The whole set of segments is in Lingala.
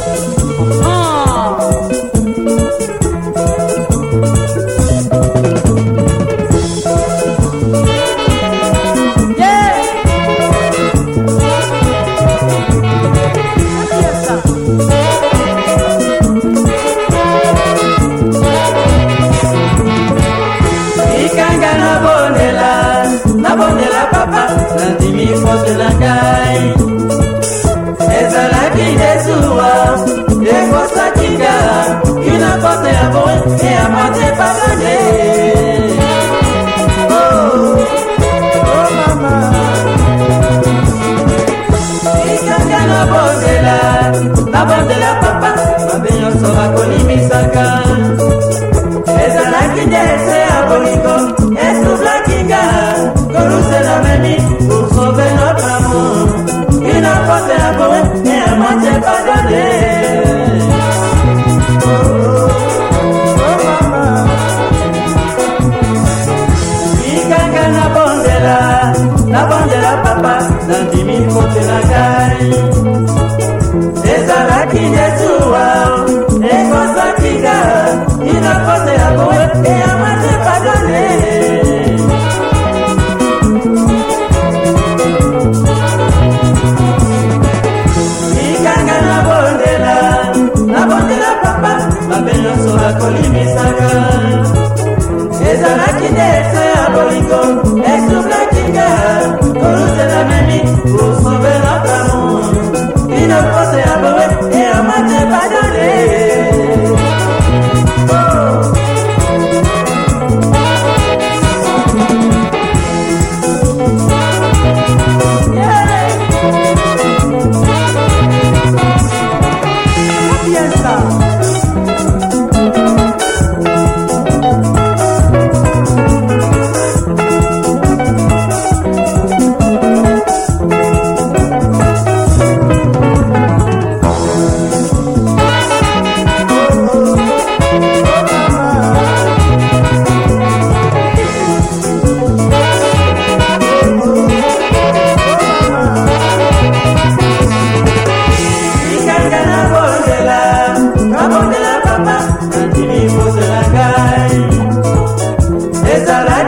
Thank you. ya boe e ya matepa bane oh, oh mama ikanga nabondela nabondela papa mabe nyonso bakolimisa ezalaki nde ese ya bolingo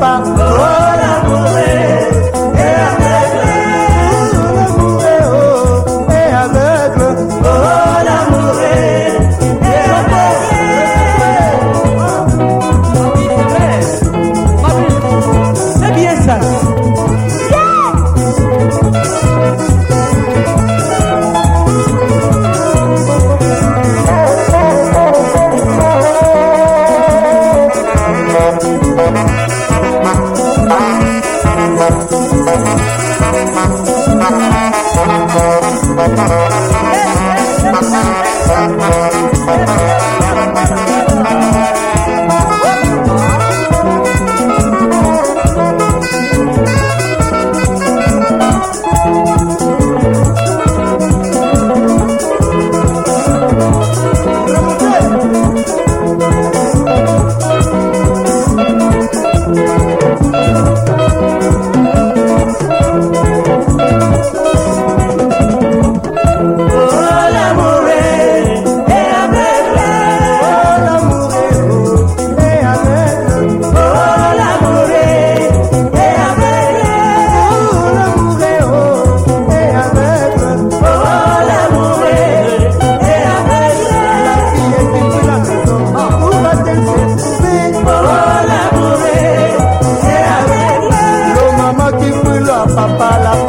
bang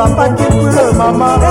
papa qui brûle, maman.